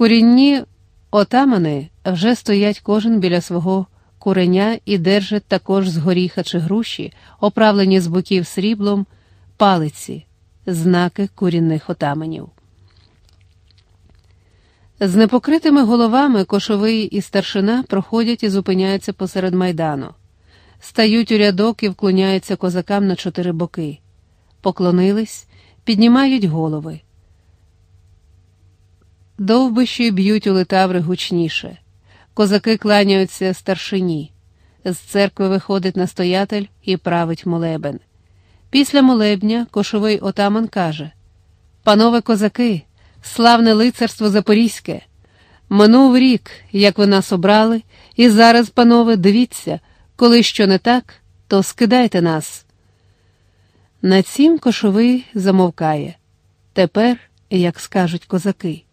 Курінні отамани вже стоять кожен біля свого куреня і держать також з горіха чи груші, оправлені з боків сріблом, палиці, знаки курінних отаманів. З непокритими головами кошовий і старшина проходять і зупиняються посеред майдану, стають у рядок і вклоняються козакам на чотири боки, поклонились, піднімають голови. Довбищі б'ють у литаври гучніше. Козаки кланяються старшині. З церкви виходить настоятель і править молебен. Після молебня кошовий отаман каже: Панове козаки, славне лицарство Запорізьке! Минув рік, як ви нас обрали, і зараз, панове, дивіться, коли що не так, то скидайте нас. На цім кошовий замовкає. Тепер, як скажуть козаки,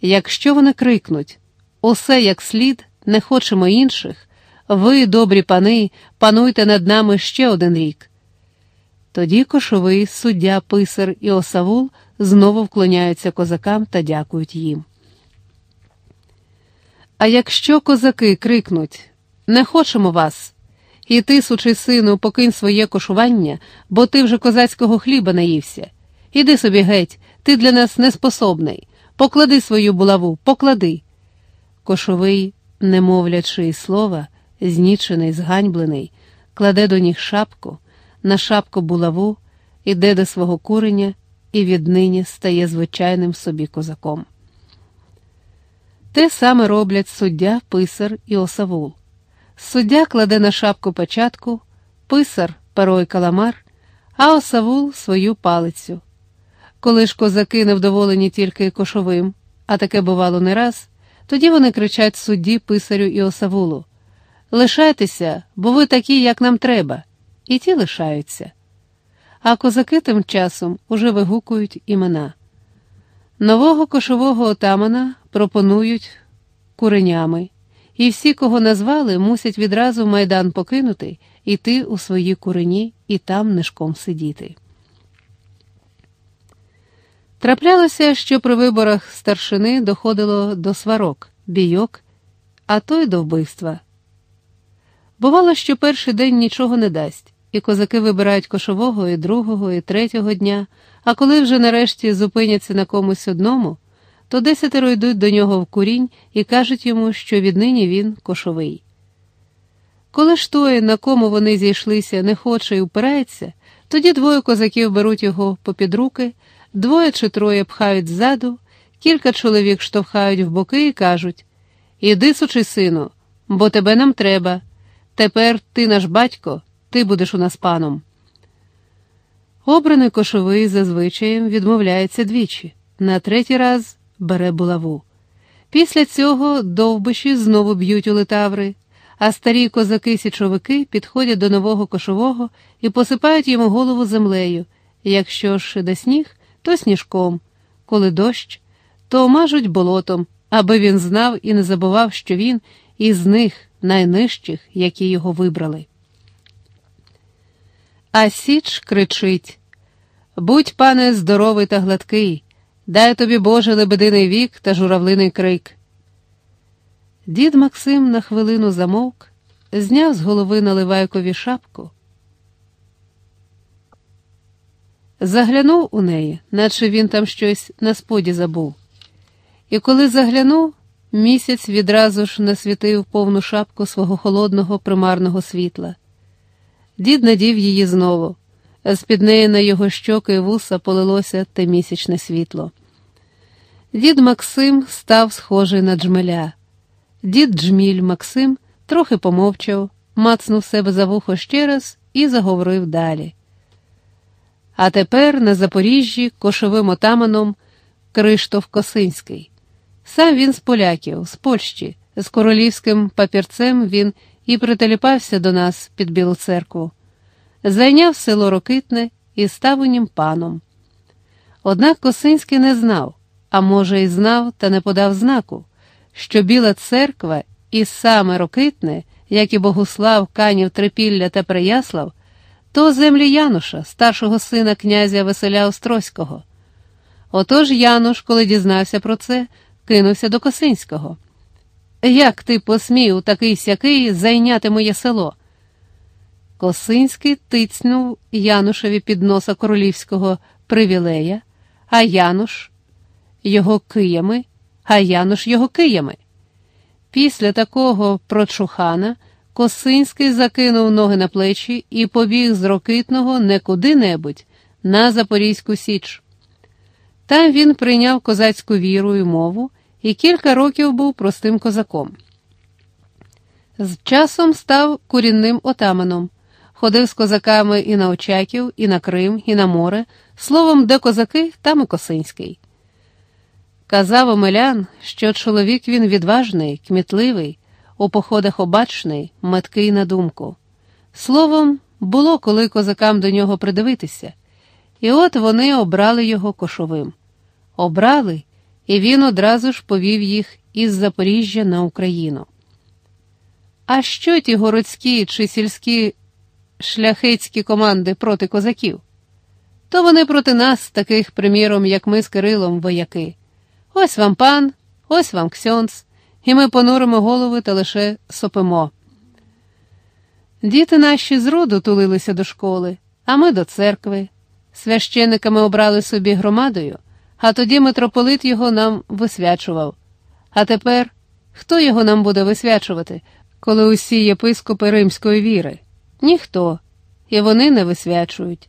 якщо вони крикнуть усе як слід, не хочемо інших, ви, добрі пани, пануйте над нами ще один рік. Тоді кошовий, суддя, писар і осавул знову вклоняються козакам та дякують їм. А якщо козаки крикнуть Не хочемо вас, і ти, сучий сину, покинь своє кошування, бо ти вже козацького хліба наївся. Іди собі геть, ти для нас неспособний. Поклади свою булаву, поклади. Кошовий, не мовлячи слова, знічений, зганьблений, кладе до ніг шапку, на шапку булаву, іде до свого куреня і віднині стає звичайним собі козаком. Те саме роблять суддя, писар і осавул. Суддя кладе на шапку печатку, писар перо каламар, а осавул свою палицю. Коли ж козаки невдоволені тільки кошовим, а таке бувало не раз, тоді вони кричать судді, писарю і осавулу Лишайтеся, бо ви такі, як нам треба, і ті лишаються. А козаки тим часом уже вигукують імена. Нового кошового отамана пропонують куренями, і всі, кого назвали, мусять відразу майдан покинути, іти у свої курені і там нишком сидіти. Траплялося, що при виборах старшини доходило до сварок, бійок, а то й до вбивства. Бувало, що перший день нічого не дасть, і козаки вибирають кошового і другого, і третього дня, а коли вже нарешті зупиняться на комусь одному, то десятеро йдуть до нього в курінь і кажуть йому, що віднині він кошовий. Коли ж той, на кому вони зійшлися, не хоче і упирається, тоді двоє козаків беруть його попід руки. Двоє чи троє пхають ззаду, кілька чоловік штовхають в боки і кажуть Іди, сучий сину, бо тебе нам треба. Тепер ти наш батько, ти будеш у нас паном. Обраний кошовий зазвичаєм відмовляється двічі, на третій раз бере булаву. Після цього довбиші знову б'ють у литаври, а старі козаки-січовики підходять до нового кошового і посипають йому голову землею. Якщо ж іде сніг, то сніжком, коли дощ, то мажуть болотом, аби він знав і не забував, що він із них найнижчих, які його вибрали. А Січ кричить Будь, пане, здоровий та гладкий, дай тобі Боже лебединий вік та журавлиний крик. Дід Максим на хвилину замовк, зняв з голови наливайкові шапку. Заглянув у неї, наче він там щось на споді забув. І коли заглянув, місяць відразу ж насвітив повну шапку свого холодного примарного світла. Дід надів її знову, а з під неї на його щоки і вуса полилося те місячне світло. Дід Максим став схожий на джмеля. Дід Джміль Максим трохи помовчав, мацнув себе за вухо ще раз і заговорив далі. А тепер на Запоріжжі кошовим отаманом Криштоф Косинський. Сам він з поляків, з Польщі, з королівським папірцем він і прителіпався до нас під Білу церкву, зайняв село Рокитне і став у нім паном. Однак Косинський не знав, а може, й знав, та не подав знаку, що Біла церква і саме Рокитне, як і Богуслав, Канів, Трипілля та Прияслав то землі Януша, старшого сина князя Василя Острозького. Отож Януш, коли дізнався про це, кинувся до Косинського. Як ти посмів такий сякий зайняти моє село? Косинський тицнув Янушеві під носа королівського привілея, а Януш його киями, а Януш його киями. Після такого прочухана Косинський закинув ноги на плечі і побіг з Рокитного не куди-небудь на Запорізьку Січ. Там він прийняв козацьку віру і мову і кілька років був простим козаком. З часом став курінним отаманом, ходив з козаками і на Очаків, і на Крим, і на море, словом, де козаки, там і Косинський. Казав Омелян, що чоловік він відважний, кмітливий, у походах обачний, меткий на думку. Словом, було коли козакам до нього придивитися, і от вони обрали його кошовим. Обрали, і він одразу ж повів їх із Запоріжжя на Україну. А що ті городські чи сільські шляхетські команди проти козаків? То вони проти нас, таких, приміром, як ми з Кирилом, вояки. Ось вам пан, ось вам ксьонц, і ми понуримо голови та лише сопимо. Діти наші з роду тулилися до школи, а ми до церкви. Священиками обрали собі громадою, а тоді митрополит його нам висвячував. А тепер хто його нам буде висвячувати, коли усі єпископи римської віри? Ніхто, і вони не висвячують.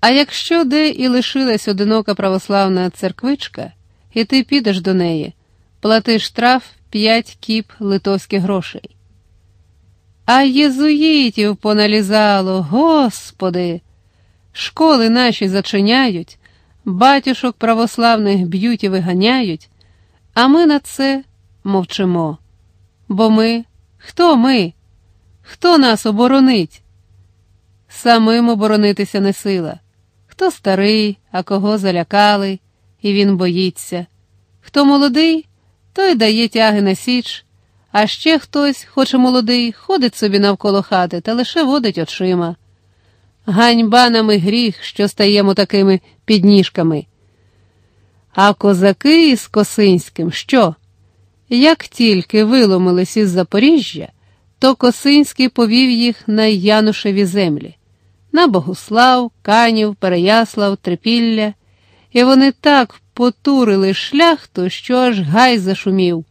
А якщо де і лишилась одинока православна церквичка, і ти підеш до неї, плати штраф п'ять кіп литовських грошей. А єзуїтів поналізало, господи, школи наші зачиняють, батюшок православних б'ють і виганяють, а ми на це мовчимо. Бо ми, хто ми? Хто нас оборонить? Самим оборонитися не сила. Хто старий, а кого залякали, і він боїться. Хто молодий, той дає тяги на січ, а ще хтось, хоч і молодий, ходить собі навколо хати та лише водить очима. Ганьба нам і гріх, що стаємо такими підніжками. А козаки із Косинським що? Як тільки виломились із Запоріжжя, то Косинський повів їх на Янушеві землі, на Богуслав, Канів, Переяслав, Трипілля, і вони так потурили шляхту, що аж гай зашумів.